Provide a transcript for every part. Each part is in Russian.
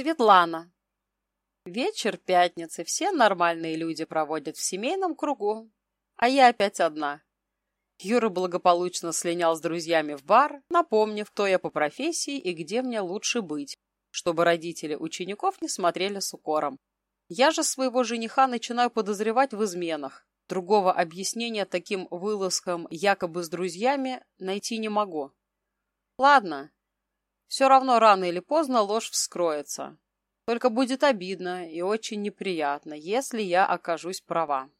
Светлана. Вечер пятницы все нормальные люди проводят в семейном кругу, а я опять одна. Юра благополучно слинял с друзьями в бар, напомнив, кто я по профессии и где мне лучше быть, чтобы родители учеников не смотрели с укором. Я же своего жениха начинаю подозревать в изменах. Другого объяснения таким вылазкам якобы с друзьями найти не могу. Ладно, все равно рано или поздно ложь вскроется. Только будет обидно и очень неприятно, если я окажусь права.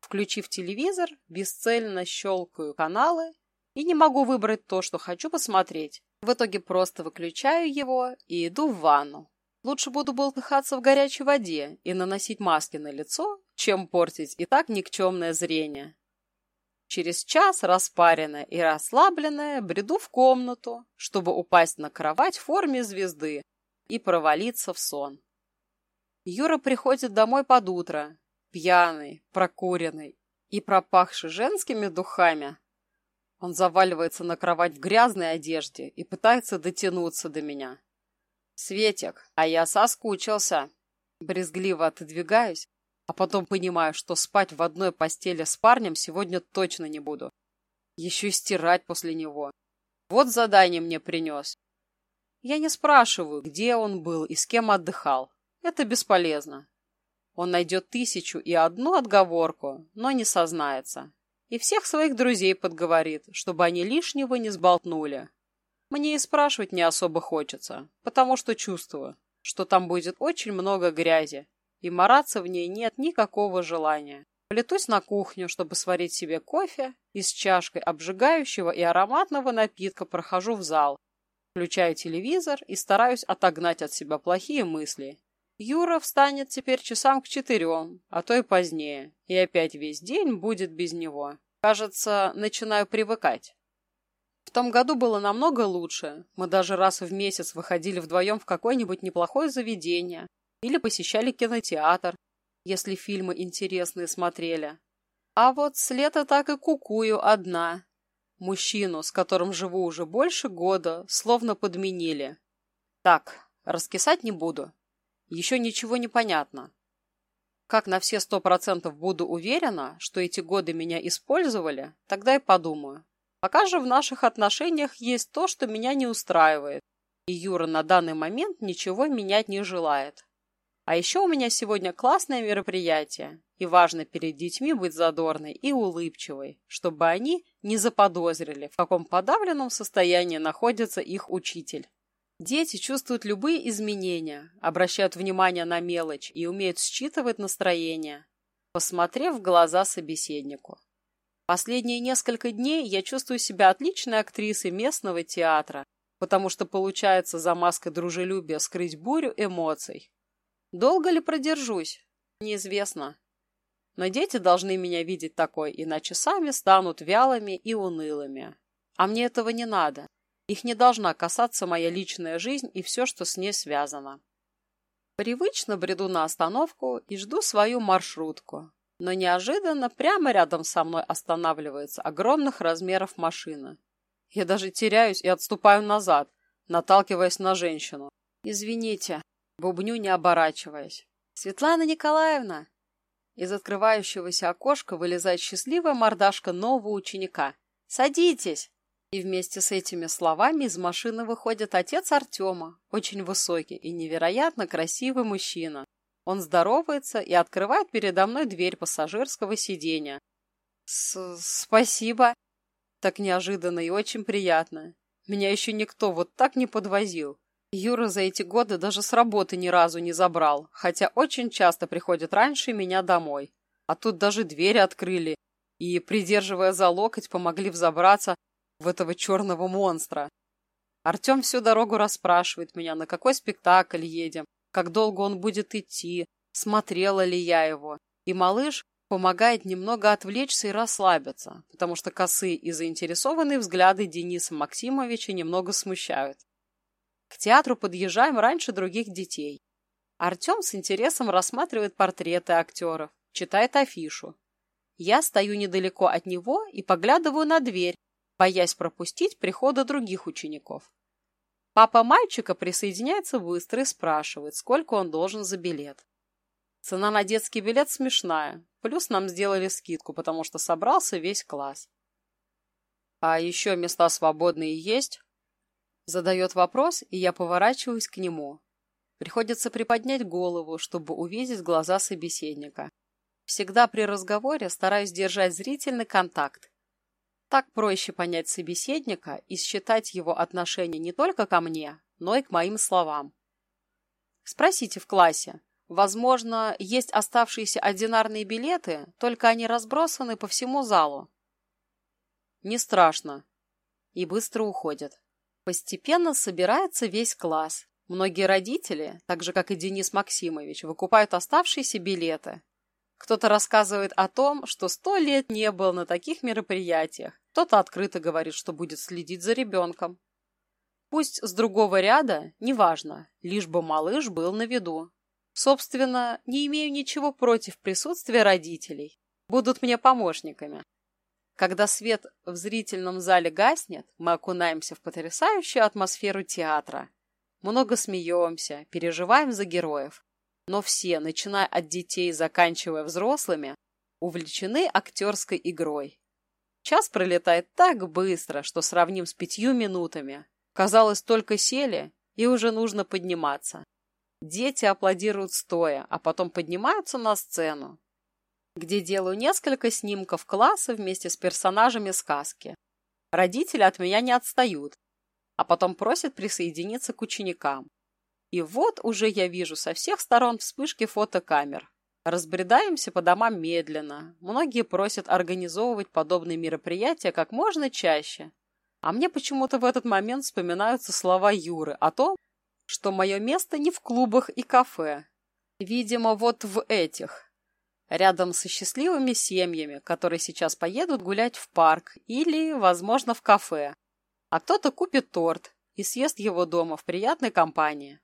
Включив телевизор, бесцельно щелкаю каналы и не могу выбрать то, что хочу посмотреть. В итоге просто выключаю его и иду в ванну. Лучше буду болтыхаться в горячей воде и наносить маски на лицо, чем портить и так никчемное зрение. Через час, распаренная и расслабленная, бреду в комнату, чтобы упасть на кровать в форме звезды и провалиться в сон. Юра приходит домой под утро, пьяный, прокуренный и пропахший женскими духами. Он заваливается на кровать в грязной одежде и пытается дотянуться до меня. «Светик, а я соскучился!» Брезгливо отодвигаюсь, а потом понимаю, что спать в одной постели с парнем сегодня точно не буду. Еще и стирать после него. Вот задание мне принес. Я не спрашиваю, где он был и с кем отдыхал. Это бесполезно. Он найдет тысячу и одну отговорку, но не сознается. И всех своих друзей подговорит, чтобы они лишнего не сболтнули. Мне и спрашивать не особо хочется, потому что чувствую, что там будет очень много грязи, и мараться в ней нет никакого желания. Плетусь на кухню, чтобы сварить себе кофе, и с чашкой обжигающего и ароматного напитка прохожу в зал. Включаю телевизор и стараюсь отогнать от себя плохие мысли. Юра встанет теперь часам к четырем, а то и позднее, и опять весь день будет без него. Кажется, начинаю привыкать. В том году было намного лучше. Мы даже раз в месяц выходили вдвоем в какое-нибудь неплохое заведение, или посещали кинотеатр, если фильмы интересные смотрели. А вот с лета так и кукую одна. Мужчину, с которым живу уже больше года, словно подменили. Так, раскисать не буду. Еще ничего не понятно. Как на все сто процентов буду уверена, что эти годы меня использовали, тогда и подумаю. Пока же в наших отношениях есть то, что меня не устраивает, и Юра на данный момент ничего менять не желает. А еще у меня сегодня классное мероприятие, и важно перед детьми быть задорной и улыбчивой, чтобы они не заподозрили, в каком подавленном состоянии находится их учитель. Дети чувствуют любые изменения, обращают внимание на мелочь и умеют считывать настроение, посмотрев в глаза собеседнику. Последние несколько дней я чувствую себя отличной актрисой местного театра, потому что получается за маской дружелюбия скрыть бурю эмоций. Долго ли продержусь? Неизвестно. Но дети должны меня видеть такой, иначе сами станут вялыми и унылыми. А мне этого не надо. Их не должна касаться моя личная жизнь и все, что с ней связано. Привычно бреду на остановку и жду свою маршрутку. Но неожиданно прямо рядом со мной останавливается огромных размеров машина. Я даже теряюсь и отступаю назад, наталкиваясь на женщину. «Извините», Бубню, не оборачиваясь. «Светлана Николаевна!» Из открывающегося окошка вылезает счастливая мордашка нового ученика. «Садитесь!» И вместе с этими словами из машины выходит отец Артема, очень высокий и невероятно красивый мужчина. Он здоровается и открывает передо мной дверь пассажирского сиденья. С «Спасибо!» Так неожиданно и очень приятно. Меня еще никто вот так не подвозил. Юра за эти годы даже с работы ни разу не забрал, хотя очень часто приходит раньше меня домой. А тут даже двери открыли и, придерживая за локоть, помогли взобраться в этого черного монстра. Артем всю дорогу расспрашивает меня, на какой спектакль едем, как долго он будет идти, смотрела ли я его. И малыш помогает немного отвлечься и расслабиться, потому что косые и заинтересованные взгляды Дениса Максимовича немного смущают. К театру подъезжаем раньше других детей. Артем с интересом рассматривает портреты актеров, читает афишу. Я стою недалеко от него и поглядываю на дверь, боясь пропустить прихода других учеников. Папа мальчика присоединяется быстро и спрашивает, сколько он должен за билет. Цена на детский билет смешная, плюс нам сделали скидку, потому что собрался весь класс. «А еще места свободные есть?» Задает вопрос, и я поворачиваюсь к нему. Приходится приподнять голову, чтобы увидеть глаза собеседника. Всегда при разговоре стараюсь держать зрительный контакт. Так проще понять собеседника и считать его отношение не только ко мне, но и к моим словам. Спросите в классе. Возможно, есть оставшиеся одинарные билеты, только они разбросаны по всему залу. Не страшно. И быстро уходят. Постепенно собирается весь класс. Многие родители, так же как и Денис Максимович, выкупают оставшиеся билеты. Кто-то рассказывает о том, что сто лет не был на таких мероприятиях. Кто-то открыто говорит, что будет следить за ребенком. Пусть с другого ряда, неважно, лишь бы малыш был на виду. Собственно, не имею ничего против присутствия родителей. Будут мне помощниками. Когда свет в зрительном зале гаснет, мы окунаемся в потрясающую атмосферу театра. Много смеемся, переживаем за героев. Но все, начиная от детей заканчивая взрослыми, увлечены актерской игрой. Час пролетает так быстро, что сравним с пятью минутами. Казалось, только сели, и уже нужно подниматься. Дети аплодируют стоя, а потом поднимаются на сцену где делаю несколько снимков класса вместе с персонажами сказки. Родители от меня не отстают, а потом просят присоединиться к ученикам. И вот уже я вижу со всех сторон вспышки фотокамер. Разбредаемся по домам медленно. Многие просят организовывать подобные мероприятия как можно чаще. А мне почему-то в этот момент вспоминаются слова Юры о том, что мое место не в клубах и кафе. Видимо, вот в этих, рядом со счастливыми семьями, которые сейчас поедут гулять в парк или, возможно, в кафе. А кто-то купит торт и съест его дома в приятной компании.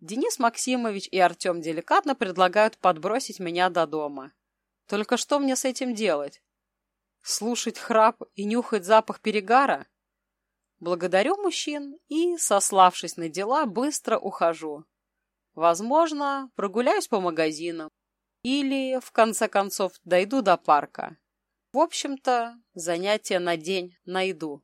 Денис Максимович и Артем деликатно предлагают подбросить меня до дома. Только что мне с этим делать? Слушать храп и нюхать запах перегара? Благодарю мужчин и, сославшись на дела, быстро ухожу. Возможно, прогуляюсь по магазинам или, в конце концов, дойду до парка. В общем-то, занятия на день найду.